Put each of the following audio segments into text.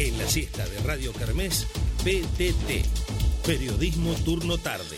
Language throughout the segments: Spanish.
En la siesta de Radio Kermés, PTT, Periodismo Turno Tarde.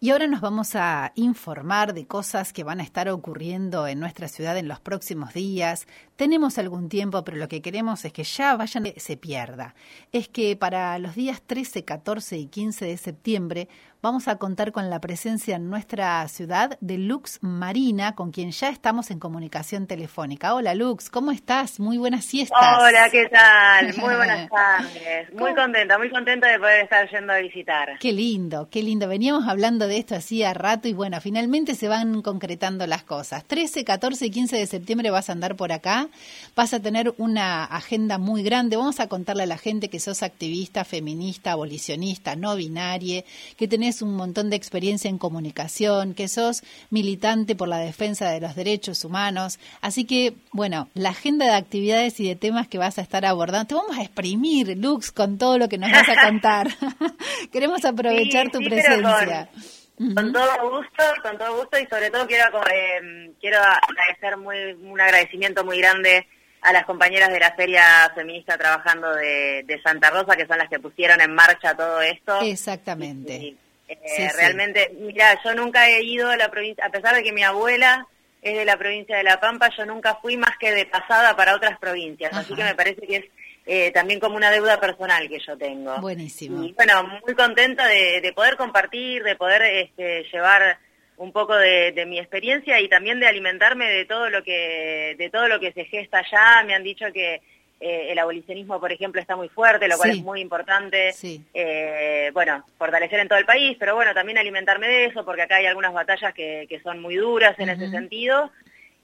Y ahora nos vamos a informar de cosas que van a estar ocurriendo en nuestra ciudad en los próximos días. Tenemos algún tiempo, pero lo que queremos es que ya vayan, se pierda. Es que para los días 13, 14 y 15 de septiembre vamos a contar con la presencia en nuestra ciudad de Lux Marina, con quien ya estamos en comunicación telefónica. Hola Lux, ¿cómo estás? Muy buenas siestas. Hola, ¿qué tal? Muy buenas tardes. Muy contenta, muy contenta de poder estar yendo a visitar. Qué lindo, qué lindo. Veníamos hablando de esto hacía rato y bueno, finalmente se van concretando las cosas. 13, 14 y 15 de septiembre vas a andar por acá, vas a tener una agenda muy grande. Vamos a contarle a la gente que sos activista, feminista, abolicionista, no binaria, que tenés un montón de experiencia en comunicación, que sos militante por la defensa de los derechos humanos. Así que, bueno, la agenda de actividades y de temas que vas a estar abordando, te vamos a exprimir, Lux, con todo lo que nos vas a contar. Queremos aprovechar tu presencia. Con, todo gusto, con todo gusto y sobre todo quiero, eh, quiero agradecer muy, un agradecimiento muy grande a las compañeras de la Feria Feminista trabajando de, Santa Rosa, que son las que pusieron en marcha todo esto. Exactamente. Eh, realmente, mira, yo nunca he ido a la provincia, a pesar de que mi abuela es de la provincia de La Pampa, yo nunca fui más que de pasada para otras provincias, así que me parece que es eh, también como una deuda personal que yo tengo. Buenísimo. Y bueno, muy contenta de, poder compartir, de poder este, llevar un poco de, de, mi experiencia y también de alimentarme de todo lo que de todo lo que se gesta allá. Me han dicho que eh, el abolicionismo, por ejemplo, está muy fuerte, lo cual es muy importante. Eh, bueno, fortalecer en todo el país, pero bueno, también alimentarme de eso, porque acá hay algunas batallas que, que son muy duras en ese sentido.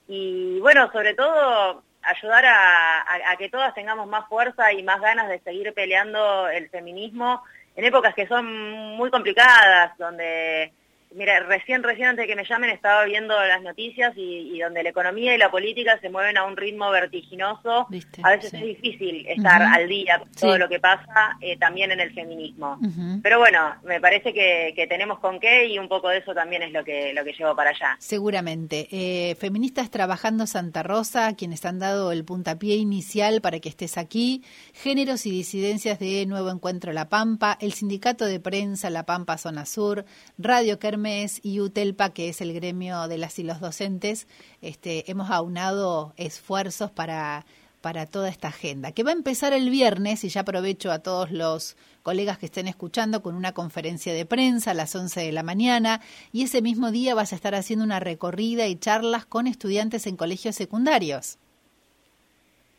Y bueno, sobre todo ayudar a, a, que todas tengamos más fuerza y más ganas de seguir peleando el feminismo en épocas que son muy complicadas, donde Mira, recién, recién antes de que me llamen estaba viendo las noticias y, donde la economía y la política se mueven a un ritmo vertiginoso, a veces es difícil estar al día con todo lo que pasa eh, también en el feminismo. Pero bueno, me parece que, tenemos con qué y un poco de eso también es lo que, lo que llevo para allá. Seguramente. Eh, feministas Trabajando Santa Rosa, quienes han dado el puntapié inicial para que estés aquí, Géneros y Disidencias de Nuevo Encuentro La Pampa, el Sindicato de Prensa La Pampa Zona Sur, Radio Kerm y UTELPA, que es el gremio de las y los docentes, este, hemos aunado esfuerzos para, para toda esta agenda, que va a empezar el viernes, y ya aprovecho a todos los colegas que estén escuchando con una conferencia de prensa a las 11 de la mañana, y ese mismo día vas a estar haciendo una recorrida y charlas con estudiantes en colegios secundarios.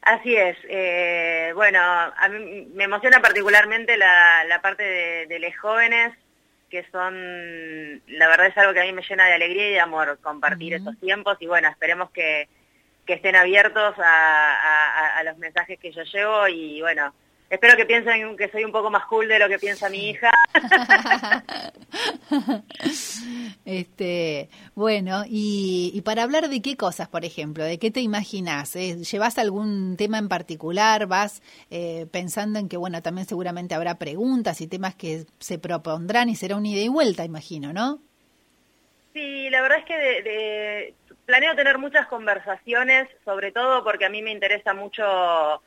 Así es. Eh, bueno, a mí me emociona particularmente la, la parte de los jóvenes que son, la verdad es algo que a mí me llena de alegría y de amor compartir estos tiempos y bueno, esperemos que, que estén abiertos a, a, los mensajes que yo llevo y bueno, espero que piensen que soy un poco más cool de lo que piensa mi hija. este, bueno, y, para hablar de qué cosas, por ejemplo, de qué te imaginas, eh, ¿llevas algún tema en particular? ¿Vas eh, pensando en que, bueno, también seguramente habrá preguntas y temas que se propondrán y será un ida y vuelta, imagino, ¿no? Sí, la verdad es que de, planeo tener muchas conversaciones, sobre todo porque a mí me interesa mucho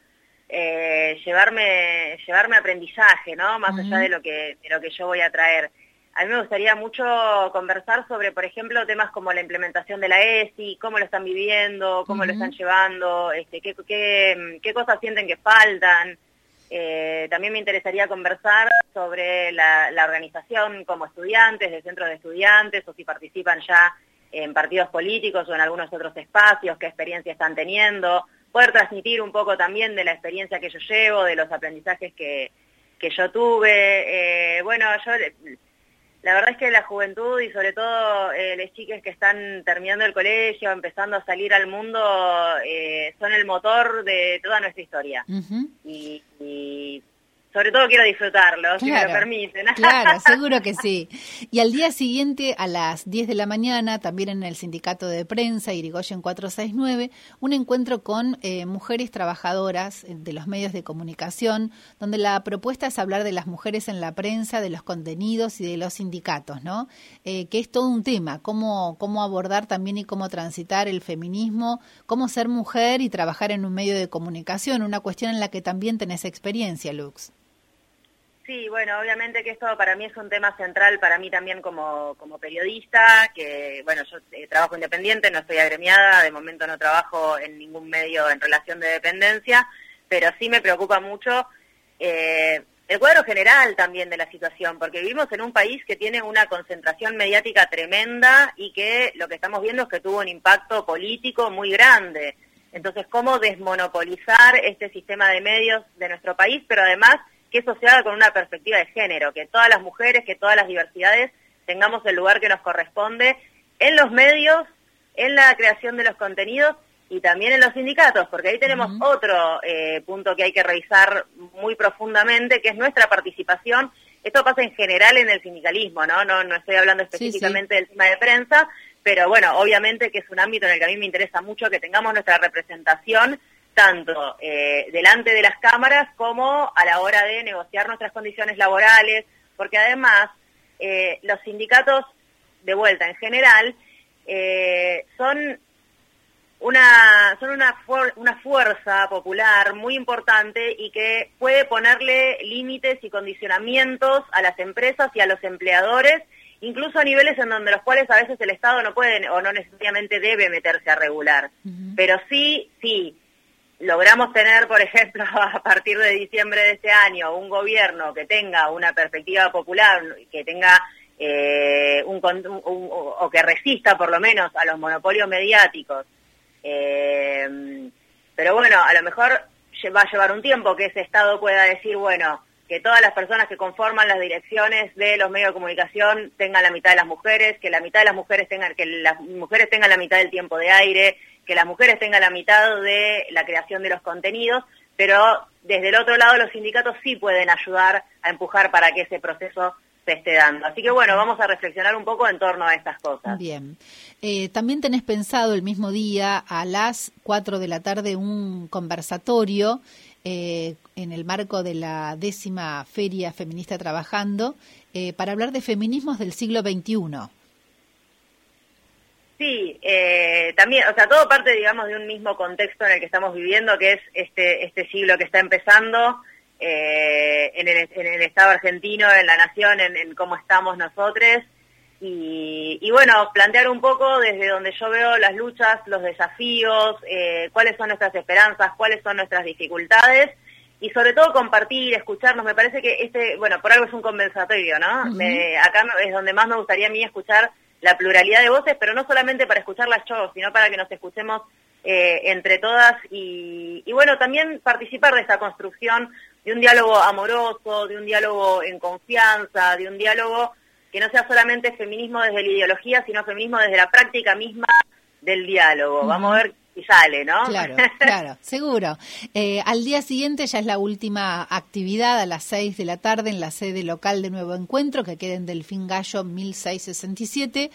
eh, llevarme, llevarme aprendizaje, ¿no? Más allá de lo, que, de lo que yo voy a traer. A mí me gustaría mucho conversar sobre, por ejemplo, temas como la implementación de la ESI, cómo lo están viviendo, cómo lo están llevando, este, qué, qué, qué cosas sienten que faltan. Eh, también me interesaría conversar sobre la, la, organización como estudiantes, de centros de estudiantes, o si participan ya en partidos políticos o en algunos otros espacios, qué experiencia están teniendo, poder transmitir un poco también de la experiencia que yo llevo, de los aprendizajes que, que yo tuve. Eh, bueno, yo la verdad es que la juventud y sobre todo eh, las chicas que están terminando el colegio, empezando a salir al mundo, eh, son el motor de toda nuestra historia. y, sobre todo quiero disfrutarlo, si me lo permiten. Claro, seguro que sí. Y al día siguiente, a las 10 de la mañana, también en el sindicato de prensa, Irigoyen 469, un encuentro con eh, mujeres trabajadoras de los medios de comunicación, donde la propuesta es hablar de las mujeres en la prensa, de los contenidos y de los sindicatos, ¿no? Eh, que es todo un tema, cómo, cómo abordar también y cómo transitar el feminismo, cómo ser mujer y trabajar en un medio de comunicación, una cuestión en la que también tenés experiencia, Lux. Sí, bueno, obviamente que esto para mí es un tema central, para mí también como, como periodista, que bueno, yo eh, trabajo independiente, no estoy agremiada, de momento no trabajo en ningún medio en relación de dependencia, pero sí me preocupa mucho eh, el cuadro general también de la situación, porque vivimos en un país que tiene una concentración mediática tremenda y que lo que estamos viendo es que tuvo un impacto político muy grande. Entonces, ¿cómo desmonopolizar este sistema de medios de nuestro país, pero además que eso se haga con una perspectiva de género, que todas las mujeres, que todas las diversidades tengamos el lugar que nos corresponde en los medios, en la creación de los contenidos y también en los sindicatos, porque ahí tenemos otro eh, punto que hay que revisar muy profundamente, que es nuestra participación. Esto pasa en general en el sindicalismo, ¿no? No, no estoy hablando específicamente del tema de prensa, pero bueno, obviamente que es un ámbito en el que a mí me interesa mucho que tengamos nuestra representación tanto eh, delante de las cámaras como a la hora de negociar nuestras condiciones laborales, porque además eh, los sindicatos, de vuelta en general, eh, son una son una, una fuerza popular muy importante y que puede ponerle límites y condicionamientos a las empresas y a los empleadores, incluso a niveles en donde los cuales a veces el Estado no puede o no necesariamente debe meterse a regular. Pero sí, sí, logramos tener, por ejemplo, a partir de diciembre de este año, un gobierno que tenga una perspectiva popular, que tenga eh, un, o que resista por lo menos a los monopolios mediáticos. Eh, pero bueno, a lo mejor va a llevar un tiempo que ese Estado pueda decir, bueno, que todas las personas que conforman las direcciones de los medios de comunicación tengan la mitad de las mujeres, que la mitad de las mujeres tengan, que las mujeres tengan la mitad del tiempo de aire, que las mujeres tengan la mitad de la creación de los contenidos, pero desde el otro lado los sindicatos sí pueden ayudar a empujar para que ese proceso se esté dando. Así que bueno, vamos a reflexionar un poco en torno a estas cosas. Bien. Eh, también tenés pensado el mismo día a las 4 de la tarde un conversatorio eh, en el marco de la décima Feria Feminista Trabajando eh, para hablar de feminismos del siglo XXI. Sí, eh, también, o sea, todo parte, digamos, de un mismo contexto en el que estamos viviendo, que es este, este siglo que está empezando eh, en, el, en, el, Estado argentino, en la nación, en, cómo estamos nosotros. Y, y, bueno, plantear un poco desde donde yo veo las luchas, los desafíos, eh, cuáles son nuestras esperanzas, cuáles son nuestras dificultades y sobre todo compartir, escucharnos. Me parece que este, bueno, por algo es un conversatorio, ¿no? me, acá es donde más me gustaría a mí escuchar la pluralidad de voces, pero no solamente para escucharlas yo, sino para que nos escuchemos eh, entre todas y, bueno, también participar de esta construcción de un diálogo amoroso, de un diálogo en confianza, de un diálogo que no sea solamente feminismo desde la ideología, sino feminismo desde la práctica misma del diálogo. Vamos a ver y sale, ¿no? Claro, claro, seguro. Eh, al día siguiente ya es la última actividad a las 6 de la tarde en la sede local de Nuevo Encuentro, que queda en Delfín Gallo 1667.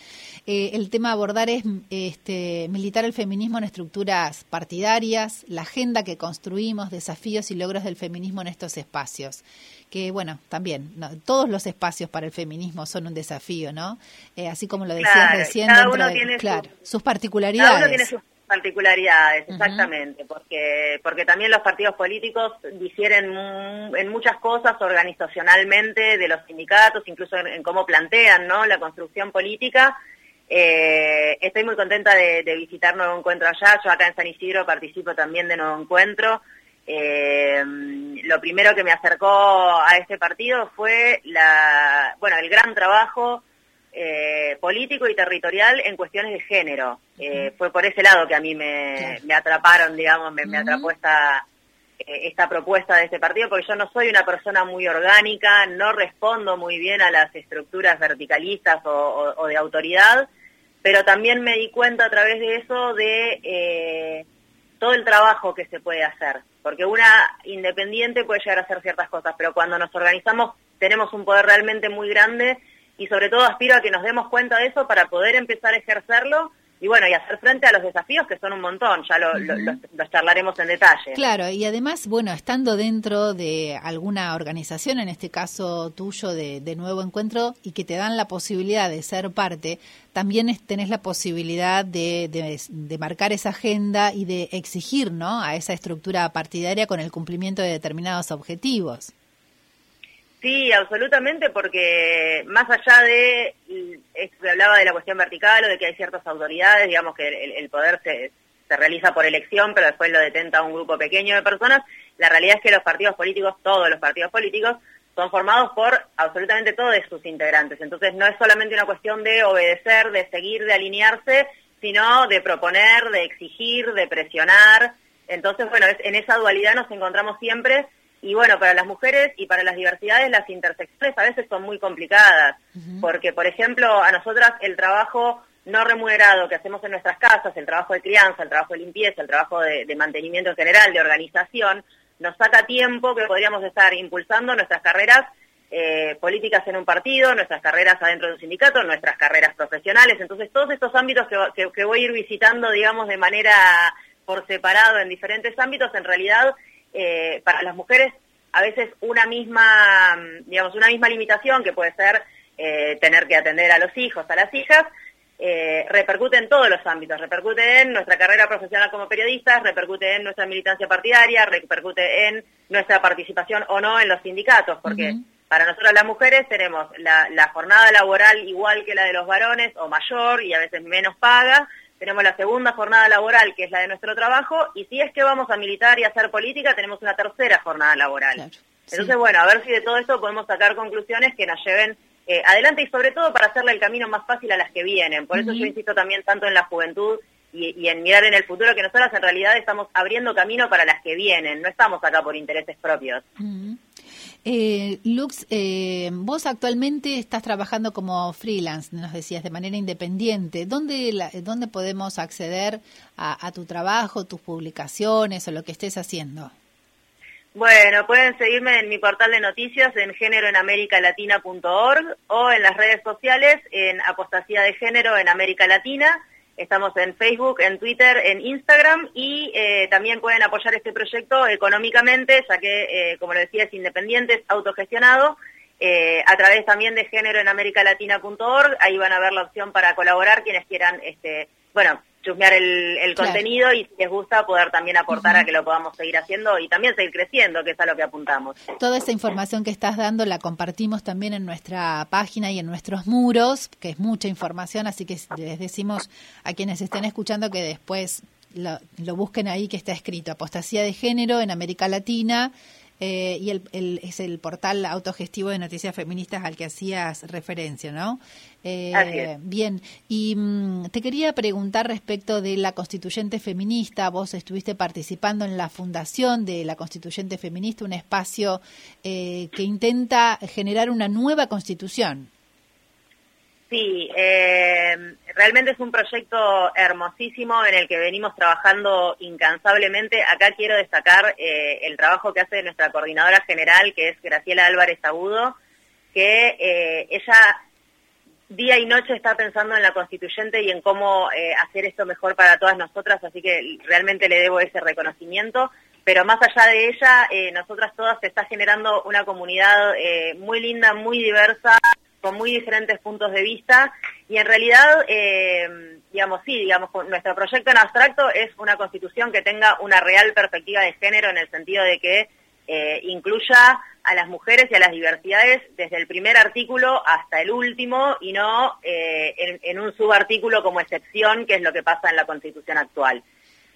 Eh, el tema a abordar es este, militar el feminismo en estructuras partidarias, la agenda que construimos, desafíos y logros del feminismo en estos espacios que bueno, también, todos los espacios para el feminismo son un desafío, ¿no? Eh, así como lo decías recién, dentro de, claro, sus particularidades particularidades, exactamente, porque porque también los partidos políticos difieren en muchas cosas organizacionalmente de los sindicatos, incluso en, cómo plantean ¿no? la construcción política. Eh, estoy muy contenta de, visitar Nuevo Encuentro allá, yo acá en San Isidro participo también de Nuevo Encuentro. Eh, lo primero que me acercó a este partido fue la, bueno, el gran trabajo eh, político y territorial en cuestiones de género. Eh, fue por ese lado que a mí me, atraparon, digamos, me, atrapó esta, eh, esta propuesta de este partido, porque yo no soy una persona muy orgánica, no respondo muy bien a las estructuras verticalistas o, de autoridad, pero también me di cuenta a través de eso de todo el trabajo que se puede hacer, porque una independiente puede llegar a hacer ciertas cosas, pero cuando nos organizamos tenemos un poder realmente muy grande y sobre todo aspiro a que nos demos cuenta de eso para poder empezar a ejercerlo y bueno, y hacer frente a los desafíos que son un montón, ya lo, los charlaremos en detalle. Claro, y además, bueno, estando dentro de alguna organización, en este caso tuyo de, Nuevo Encuentro, y que te dan la posibilidad de ser parte, también tenés la posibilidad de, de, marcar esa agenda y de exigir ¿no? a esa estructura partidaria con el cumplimiento de determinados objetivos. Sí, absolutamente, porque más allá de que hablaba de la cuestión vertical o de que hay ciertas autoridades, digamos que el, poder se, se, realiza por elección, pero después lo detenta un grupo pequeño de personas, la realidad es que los partidos políticos, todos los partidos políticos, son formados por absolutamente todos sus integrantes. Entonces no es solamente una cuestión de obedecer, de seguir, de alinearse, sino de proponer, de exigir, de presionar. Entonces, bueno, en esa dualidad nos encontramos siempre y bueno, para las mujeres y para las diversidades las intersecciones a veces son muy complicadas, porque por ejemplo a nosotras el trabajo no remunerado que hacemos en nuestras casas, el trabajo de crianza, el trabajo de limpieza, el trabajo de, mantenimiento en general, de organización, nos saca tiempo que podríamos estar impulsando nuestras carreras eh, políticas en un partido, nuestras carreras adentro de un sindicato, nuestras carreras profesionales. Entonces, todos estos ámbitos que, que voy a ir visitando, digamos, de manera por separado en diferentes ámbitos, en realidad eh, para las mujeres a veces una misma, digamos, una misma limitación que puede ser eh, tener que atender a los hijos, a las hijas, eh, repercute en todos los ámbitos, repercute en nuestra carrera profesional como periodistas, repercute en nuestra militancia partidaria, repercute en nuestra participación o no en los sindicatos, porque para nosotras las mujeres tenemos la, la jornada laboral igual que la de los varones o mayor y a veces menos paga, tenemos la segunda jornada laboral, que es la de nuestro trabajo, y si es que vamos a militar y hacer política, tenemos una tercera jornada laboral. Entonces, bueno, a ver si de todo esto podemos sacar conclusiones que nos lleven eh, adelante y sobre todo para hacerle el camino más fácil a las que vienen. Por eso yo insisto también tanto en la juventud y, en mirar en el futuro que nosotras en realidad estamos abriendo camino para las que vienen, no estamos acá por intereses propios. Eh, Lux, eh, vos actualmente estás trabajando como freelance, nos decías, de manera independiente. ¿Dónde, dónde podemos acceder a, tu trabajo, tus publicaciones o lo que estés haciendo? Bueno, pueden seguirme en mi portal de noticias en géneroenamericalatina.org o en las redes sociales en Apostasía de Género en América Latina Estamos en Facebook, en Twitter, en Instagram y eh, también pueden apoyar este proyecto económicamente, ya que, eh, como le decía, es independiente, es autogestionado, eh, a través también de género en Latina.org. Ahí van a ver la opción para colaborar quienes quieran, este, bueno, chusmear el, contenido y si les gusta poder también aportar a que lo podamos seguir haciendo y también seguir creciendo, que es a lo que apuntamos. Toda esa información que estás dando la compartimos también en nuestra página y en nuestros muros, que es mucha información, así que les decimos a quienes estén escuchando que después lo, lo busquen ahí que está escrito, apostasía de género en América Latina eh, y el, es el portal autogestivo de noticias feministas al que hacías referencia, ¿no? Eh, bien, y mm, te quería preguntar respecto de la constituyente feminista. Vos estuviste participando en la fundación de la constituyente feminista, un espacio eh, que intenta generar una nueva constitución. Sí, eh, realmente es un proyecto hermosísimo en el que venimos trabajando incansablemente. Acá quiero destacar eh, el trabajo que hace nuestra coordinadora general, que es Graciela Álvarez Agudo, que eh, ella día y noche está pensando en la constituyente y en cómo hacer esto mejor para todas nosotras, así que realmente le debo ese reconocimiento. Pero más allá de ella, nosotras todas se está generando una comunidad muy linda, muy diversa, con muy diferentes puntos de vista y en realidad, eh, digamos, sí, digamos, nuestro proyecto en abstracto es una constitución que tenga una real perspectiva de género en el sentido de que eh, incluya a las mujeres y a las diversidades desde el primer artículo hasta el último y no eh, en, un subartículo como excepción, que es lo que pasa en la constitución actual.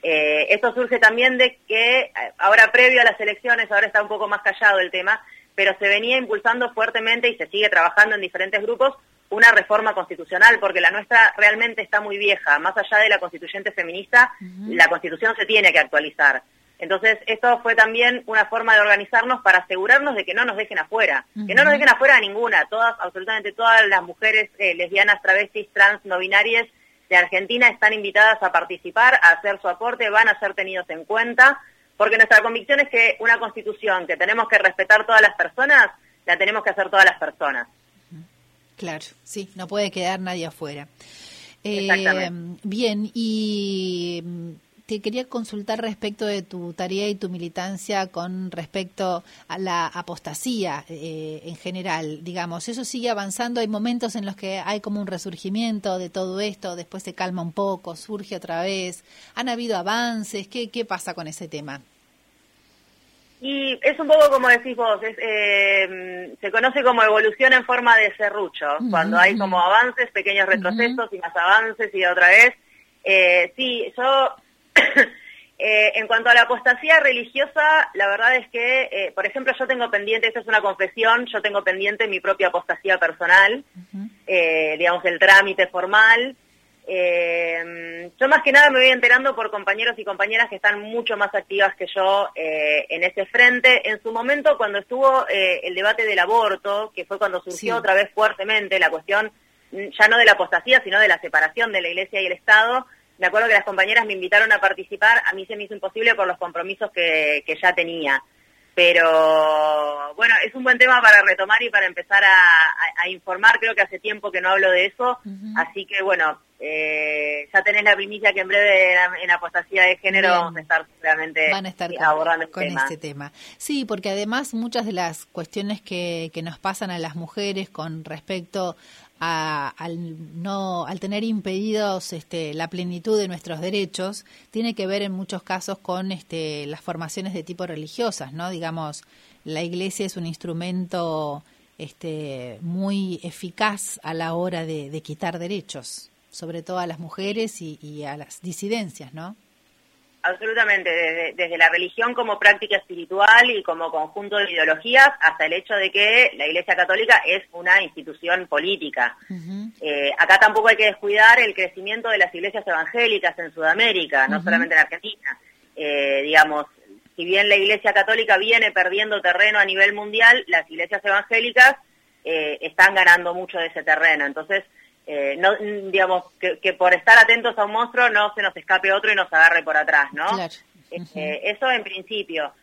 esto surge también de que ahora previo a las elecciones, ahora está un poco más callado el tema, pero se venía impulsando fuertemente y se sigue trabajando en diferentes grupos una reforma constitucional, porque la nuestra realmente está muy vieja. Más allá de la constituyente feminista, la constitución se tiene que actualizar. Entonces, esto fue también una forma de organizarnos para asegurarnos de que no nos dejen afuera, que no nos dejen afuera a ninguna, todas, absolutamente todas las mujeres eh, lesbianas, travestis, trans, no binarias, de Argentina están invitadas a participar, a hacer su aporte, van a ser tenidos en cuenta, porque nuestra convicción es que una constitución que tenemos que respetar todas las personas, la tenemos que hacer todas las personas. Claro, sí, no puede quedar nadie afuera. Eh, bien, y te quería consultar respecto de tu tarea y tu militancia con respecto a la apostasía eh, en general. Digamos, eso sigue avanzando. Hay momentos en los que hay como un resurgimiento de todo esto, después se calma un poco, surge otra vez. ¿Han habido avances? ¿Qué, qué pasa con ese tema? Y es un poco como decís vos, eh, se conoce como evolución en forma de serrucho, cuando hay como avances, pequeños retrocesos y más avances y otra vez. Eh, sí, yo, eh, en cuanto a la apostasía religiosa, la verdad es que, por ejemplo, yo tengo pendiente, esta es una confesión, yo tengo pendiente mi propia apostasía personal, digamos, el trámite formal. Eh, yo más que nada me voy enterando por compañeros y compañeras que están mucho más activas que yo eh, en ese frente. En su momento, cuando estuvo eh, el debate del aborto, que fue cuando surgió otra vez fuertemente la cuestión mm, ya no de la apostasía, sino de la separación de la Iglesia y el Estado, me acuerdo que las compañeras me invitaron a participar, a mí se me hizo imposible por los compromisos que, que ya tenía. Pero bueno, es un buen tema para retomar y para empezar a, informar. Creo que hace tiempo que no hablo de eso. Así que bueno, eh, ya tenés la primicia que en breve en, apostasía de género vamos a estar realmente Van a estar abordando con, este tema. Sí, porque además muchas de las cuestiones que, que nos pasan a las mujeres con respecto al no al tener impedidos este, la plenitud de nuestros derechos tiene que ver en muchos casos con este, las formaciones de tipo religiosas no digamos la iglesia es un instrumento este, muy eficaz a la hora de, quitar derechos sobre todo a las mujeres y, y a las disidencias no Absolutamente, desde, la religión como práctica espiritual y como conjunto de ideologías hasta el hecho de que la Iglesia Católica es una institución política. Eh, acá tampoco hay que descuidar el crecimiento de las iglesias evangélicas en Sudamérica, no solamente en Argentina. Eh, digamos, si bien la Iglesia Católica viene perdiendo terreno a nivel mundial, las iglesias evangélicas eh, están ganando mucho de ese terreno. Entonces, eh, no, digamos, que, por estar atentos a un monstruo no se nos escape otro y nos agarre por atrás, ¿no? Eh, eso en principio.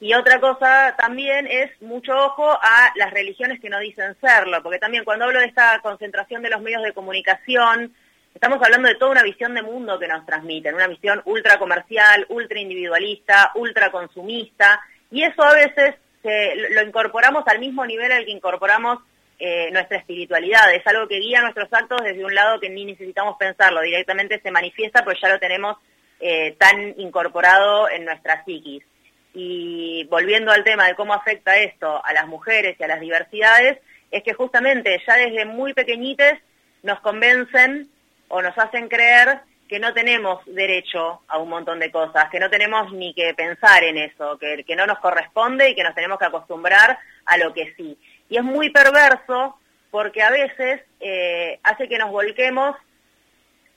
Y otra cosa también es mucho ojo a las religiones que no dicen serlo, porque también cuando hablo de esta concentración de los medios de comunicación, estamos hablando de toda una visión de mundo que nos transmiten, una visión ultra comercial, ultra individualista, ultra consumista, y eso a veces lo incorporamos al mismo nivel al que incorporamos eh, nuestra espiritualidad. Es algo que guía nuestros actos desde un lado que ni necesitamos pensarlo, directamente se manifiesta pues ya lo tenemos eh, tan incorporado en nuestra psiquis. Y volviendo al tema de cómo afecta esto a las mujeres y a las diversidades, es que justamente ya desde muy pequeñites nos convencen o nos hacen creer que no tenemos derecho a un montón de cosas, que no tenemos ni que pensar en eso, que, que no nos corresponde y que nos tenemos que acostumbrar a lo que sí. Y es muy perverso porque a veces eh, hace que nos volquemos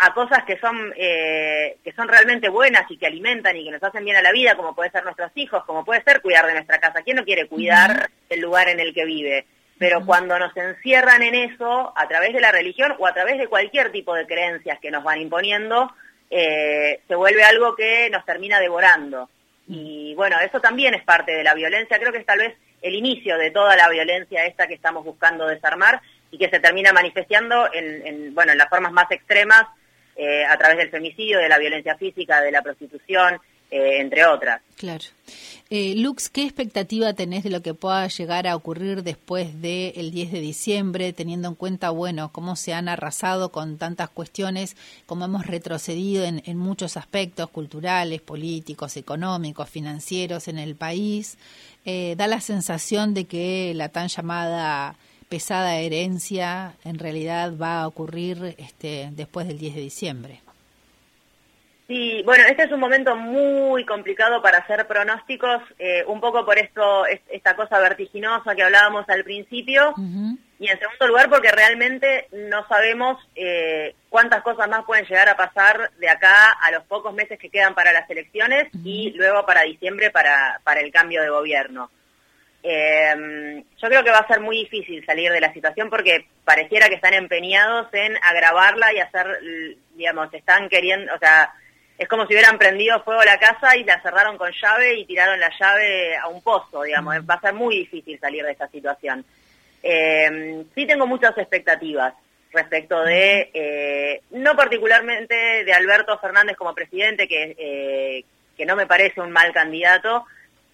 a cosas que son eh, que son realmente buenas y que alimentan y que nos hacen bien a la vida, como puede ser nuestros hijos, como puede ser cuidar de nuestra casa. ¿Quién no quiere cuidar el lugar en el que vive? Pero cuando nos encierran en eso, a través de la religión o a través de cualquier tipo de creencias que nos van imponiendo, eh, se vuelve algo que nos termina devorando. Y bueno, eso también es parte de la violencia. Creo que es tal vez el inicio de toda la violencia esta que estamos buscando desarmar y que se termina manifestando en, bueno, en las formas más extremas eh, a través del femicidio, de la violencia física, de la prostitución, eh, entre otras. Claro. Eh, Lux, ¿qué expectativa tenés de lo que pueda llegar a ocurrir después del 10 de diciembre, teniendo en cuenta, bueno, cómo se han arrasado con tantas cuestiones, cómo hemos retrocedido en, en muchos aspectos culturales, políticos, económicos, financieros en el país? Eh, da la sensación de que la tan llamada pesada herencia en realidad va a ocurrir este, después del 10 de diciembre. Sí, bueno, este es un momento muy complicado para hacer pronósticos, eh, un poco por esto, esta cosa vertiginosa que hablábamos al principio, y en segundo lugar porque realmente no sabemos eh, cuántas cosas más pueden llegar a pasar de acá a los pocos meses que quedan para las elecciones y luego para diciembre para, para el cambio de gobierno. Eh, yo creo que va a ser muy difícil salir de la situación porque pareciera que están empeñados en agravarla y hacer, digamos, están queriendo, o sea, es como si hubieran prendido fuego la casa y la cerraron con llave y tiraron la llave a un pozo, digamos, va a ser muy difícil salir de esta situación. Eh, sí tengo muchas expectativas respecto de, eh, no particularmente de Alberto Fernández como presidente, que, eh, que no me parece un mal candidato,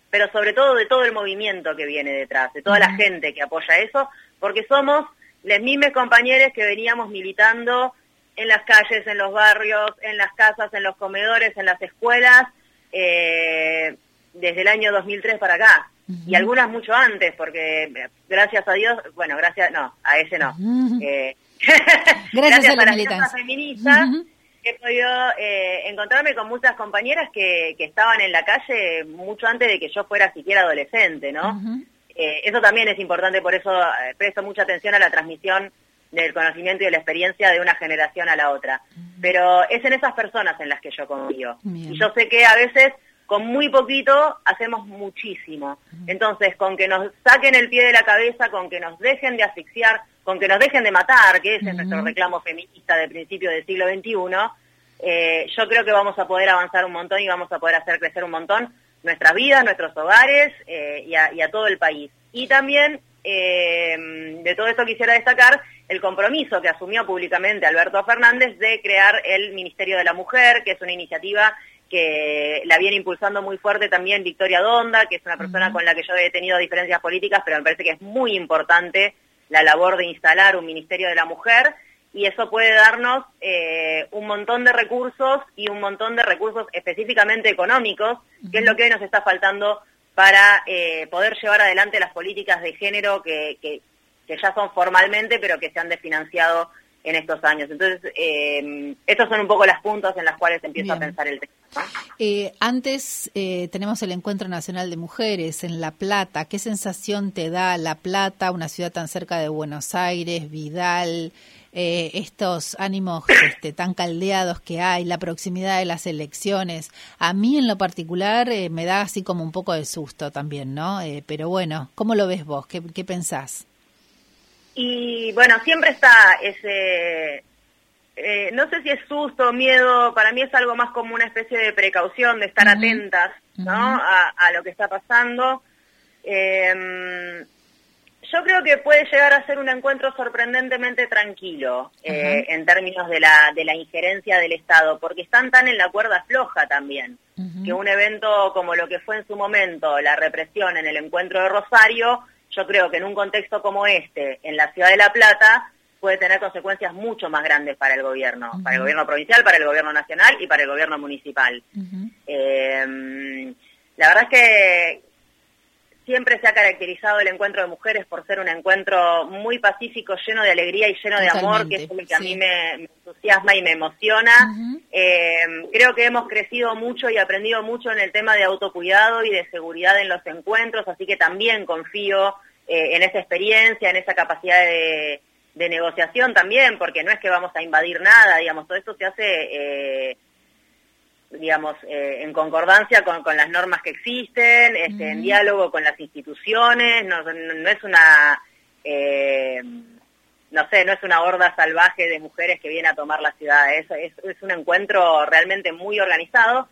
pero sobre todo de todo el movimiento que viene detrás, de toda la gente que apoya eso, porque somos los mismos compañeros que veníamos militando en las calles, en los barrios, en las casas, en los comedores, en las escuelas, eh, desde el año 2003 para acá. Y algunas mucho antes, porque gracias a Dios, bueno, gracias, no, a ese no. eh, gracias, a, la, la feminista, he podido eh, encontrarme con muchas compañeras que, que, estaban en la calle mucho antes de que yo fuera siquiera adolescente, ¿no? eh, eso también es importante, por eso eh, presto mucha atención a la transmisión del conocimiento y de la experiencia de una generación a la otra. Pero es en esas personas en las que yo confío. Y yo sé que a veces con muy poquito hacemos muchísimo. Entonces, con que nos saquen el pie de la cabeza, con que nos dejen de asfixiar, con que nos dejen de matar, que ese es nuestro reclamo feminista de principio del siglo XXI, eh, yo creo que vamos a poder avanzar un montón y vamos a poder hacer crecer un montón nuestras vidas, nuestros hogares eh, y, a, y, a, todo el país. Y también, eh, de todo esto quisiera destacar el compromiso que asumió públicamente Alberto Fernández de crear el Ministerio de la Mujer, que es una iniciativa que la viene impulsando muy fuerte también Victoria Donda, que es una persona con la que yo he tenido diferencias políticas, pero me parece que es muy importante la labor de instalar un Ministerio de la Mujer y eso puede darnos eh, un montón de recursos y un montón de recursos específicamente económicos, que es lo que hoy nos está faltando para eh, poder llevar adelante las políticas de género que, que, que ya son formalmente, pero que se han desfinanciado en estos años. Entonces, eh, estos son un poco las puntos en las cuales empiezo Bien. a pensar el tema. ¿no? Eh, antes eh, tenemos el Encuentro Nacional de Mujeres en La Plata. ¿Qué sensación te da La Plata, una ciudad tan cerca de Buenos Aires, Vidal, eh, estos ánimos este, tan caldeados que hay, la proximidad de las elecciones? A mí en lo particular eh, me da así como un poco de susto también, ¿no? Eh, pero bueno, ¿cómo lo ves vos? ¿Qué, qué pensás? Y bueno, siempre está ese, eh, no sé si es susto miedo, para mí es algo más como una especie de precaución, de estar uh -huh. atentas ¿no? Uh -huh. a, a, lo que está pasando. Eh, yo creo que puede llegar a ser un encuentro sorprendentemente tranquilo eh, uh -huh. en términos de la, de la injerencia del Estado, porque están tan en la cuerda floja también, uh -huh. que un evento como lo que fue en su momento la represión en el encuentro de Rosario, yo creo que en un contexto como este, en la ciudad de La Plata, puede tener consecuencias mucho más grandes para el gobierno, uh -huh. para el gobierno provincial, para el gobierno nacional y para el gobierno municipal. Eh, la verdad es que siempre se ha caracterizado el encuentro de mujeres por ser un encuentro muy pacífico, lleno de alegría y lleno Totalmente, de amor, que es lo que sí. a mí me, me, entusiasma y me emociona. Uh -huh. eh, creo que hemos crecido mucho y aprendido mucho en el tema de autocuidado y de seguridad en los encuentros, así que también confío eh, en esa experiencia, en esa capacidad de, de, negociación también, porque no es que vamos a invadir nada, digamos, todo esto se hace... Eh, digamos, eh, en concordancia con, con, las normas que existen, este, en diálogo con las instituciones, no, no, no es una, eh, no sé, no es una horda salvaje de mujeres que viene a tomar la ciudad, es, es, es un encuentro realmente muy organizado,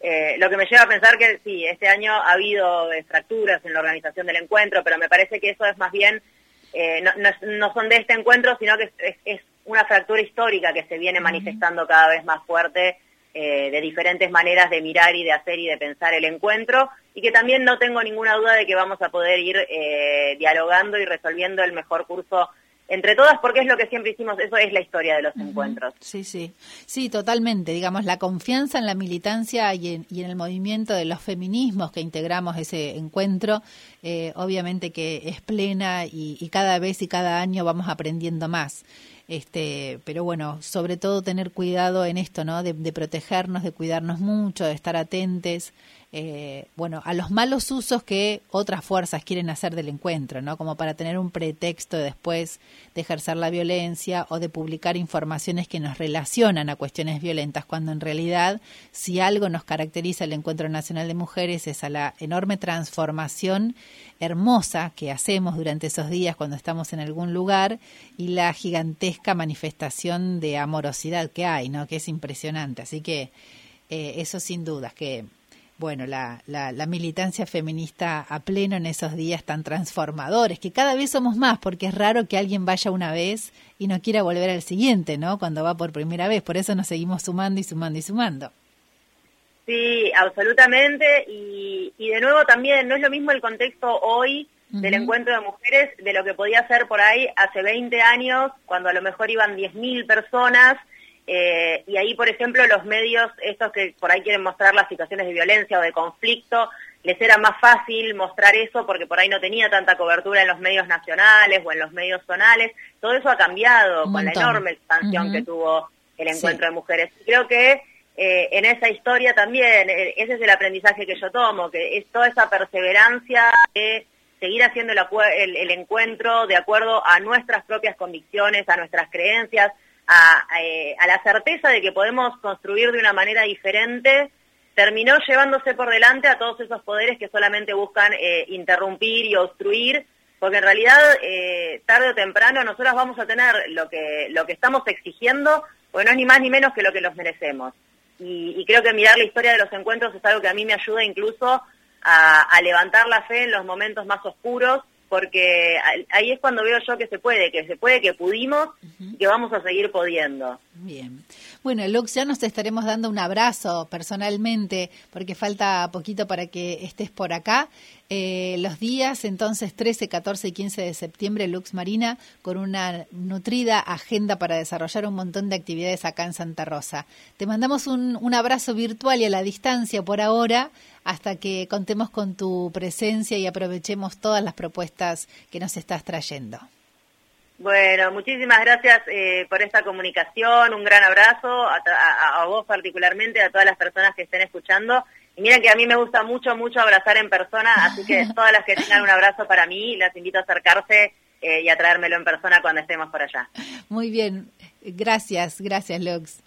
eh, lo que me lleva a pensar que sí, este año ha habido fracturas en la organización del encuentro, pero me parece que eso es más bien, no, no, son de este encuentro, sino que es, es, una fractura histórica que se viene manifestando cada vez más fuerte eh, de diferentes maneras de mirar y de hacer y de pensar el encuentro y que también no tengo ninguna duda de que vamos a poder ir eh, dialogando y resolviendo el mejor curso entre todas, porque es lo que siempre hicimos, eso es la historia de los uh -huh. encuentros. Sí, sí, sí, totalmente. Digamos, la confianza en la militancia y en, y en el movimiento de los feminismos que integramos ese encuentro, eh, obviamente que es plena y, y cada vez y cada año vamos aprendiendo más este pero bueno sobre todo tener cuidado en esto no de, de protegernos de cuidarnos mucho de estar atentes eh, bueno, a los malos usos que otras fuerzas quieren hacer del encuentro, ¿no? Como para tener un pretexto después de ejercer la violencia o de publicar informaciones que nos relacionan a cuestiones violentas, cuando en realidad, si algo nos caracteriza el Encuentro Nacional de Mujeres es a la enorme transformación hermosa que hacemos durante esos días cuando estamos en algún lugar y la gigantesca manifestación de amorosidad que hay, ¿no? Que es impresionante. Así que eh, eso sin dudas que bueno, la, la, militancia feminista a pleno en esos días tan transformadores, que cada vez somos más, porque es raro que alguien vaya una vez y no quiera volver al siguiente, ¿no? Cuando va por primera vez, por eso nos seguimos sumando y sumando y sumando. Sí, absolutamente, y, y de nuevo también no es lo mismo el contexto hoy del encuentro de mujeres de lo que podía ser por ahí hace 20 años, cuando a lo mejor iban 10.000 personas, eh, y ahí, por ejemplo, los medios, estos que por ahí quieren mostrar las situaciones de violencia o de conflicto, les era más fácil mostrar eso porque por ahí no tenía tanta cobertura en los medios nacionales o en los medios zonales. Todo eso ha cambiado con la enorme expansión que tuvo el encuentro de mujeres. Creo que eh, en esa historia también, eh, ese es el aprendizaje que yo tomo, que es toda esa perseverancia de seguir haciendo el encuentro de acuerdo a nuestras propias convicciones, a nuestras creencias, eh, a, la certeza de que podemos construir de una manera diferente, terminó llevándose por delante a todos esos poderes que solamente buscan eh, interrumpir y obstruir, porque en realidad eh, tarde o temprano nosotros vamos a tener lo que, lo que estamos exigiendo, pues no es ni más ni menos que lo que los merecemos. Y, creo que mirar la historia de los encuentros es algo que a mí me ayuda incluso a levantar la fe en los momentos más oscuros porque ahí es cuando veo yo que se puede, que se puede, que pudimos y que vamos a seguir pudiendo. Bien. Bueno, Lux, ya nos estaremos dando un abrazo personalmente, porque falta poquito para que estés por acá. Eh, los días, entonces, 13, 14 y 15 de septiembre, Lux Marina, con una nutrida agenda para desarrollar un montón de actividades acá en Santa Rosa. Te mandamos un, un abrazo virtual y a la distancia por ahora, hasta que contemos con tu presencia y aprovechemos todas las propuestas que nos estás trayendo. Bueno, muchísimas gracias eh, por esta comunicación, un gran abrazo a, vos particularmente, a todas las personas que estén escuchando. Y miren que a mí me gusta mucho, mucho abrazar en persona, así que todas las que tengan un abrazo para mí, las invito a acercarse eh, y a traérmelo en persona cuando estemos por allá. Muy bien, gracias, gracias Lux.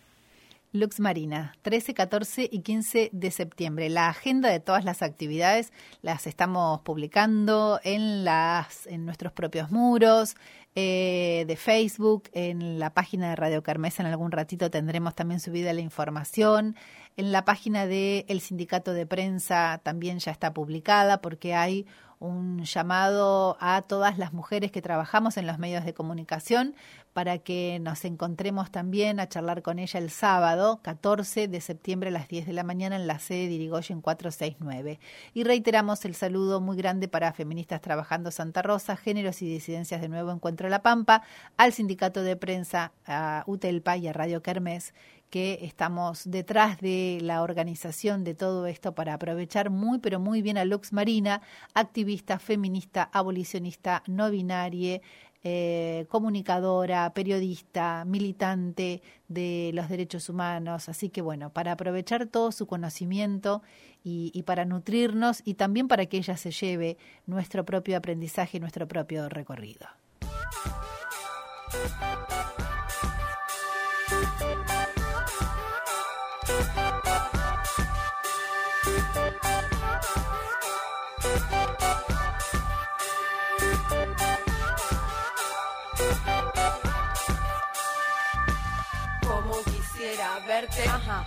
Lux Marina, 13, 14 y 15 de septiembre. La agenda de todas las actividades las estamos publicando en, las, en nuestros propios muros, eh, de Facebook, en la página de Radio Carmesa en algún ratito tendremos también subida la información. En la página del el sindicato de prensa también ya está publicada porque hay un llamado a todas las mujeres que trabajamos en los medios de comunicación para que nos encontremos también a charlar con ella el sábado 14 de septiembre a las 10 de la mañana en la sede de Irigoyen 469. Y reiteramos el saludo muy grande para Feministas Trabajando Santa Rosa, Géneros y Disidencias de Nuevo Encuentro La Pampa, al Sindicato de Prensa, a UTELPA y a Radio Kermés que estamos detrás de la organización de todo esto para aprovechar muy, pero muy bien a Lux Marina, activista, feminista, abolicionista, no binaria, eh, comunicadora, periodista, militante de los derechos humanos. Así que bueno, para aprovechar todo su conocimiento y, y para nutrirnos y también para que ella se lleve nuestro propio aprendizaje y nuestro propio recorrido.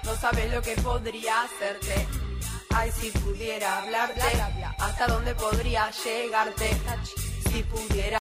No sabes lo que podría hacerte. Ay, si pudiera hablarte, hasta dónde podría llegarte. Si pudiera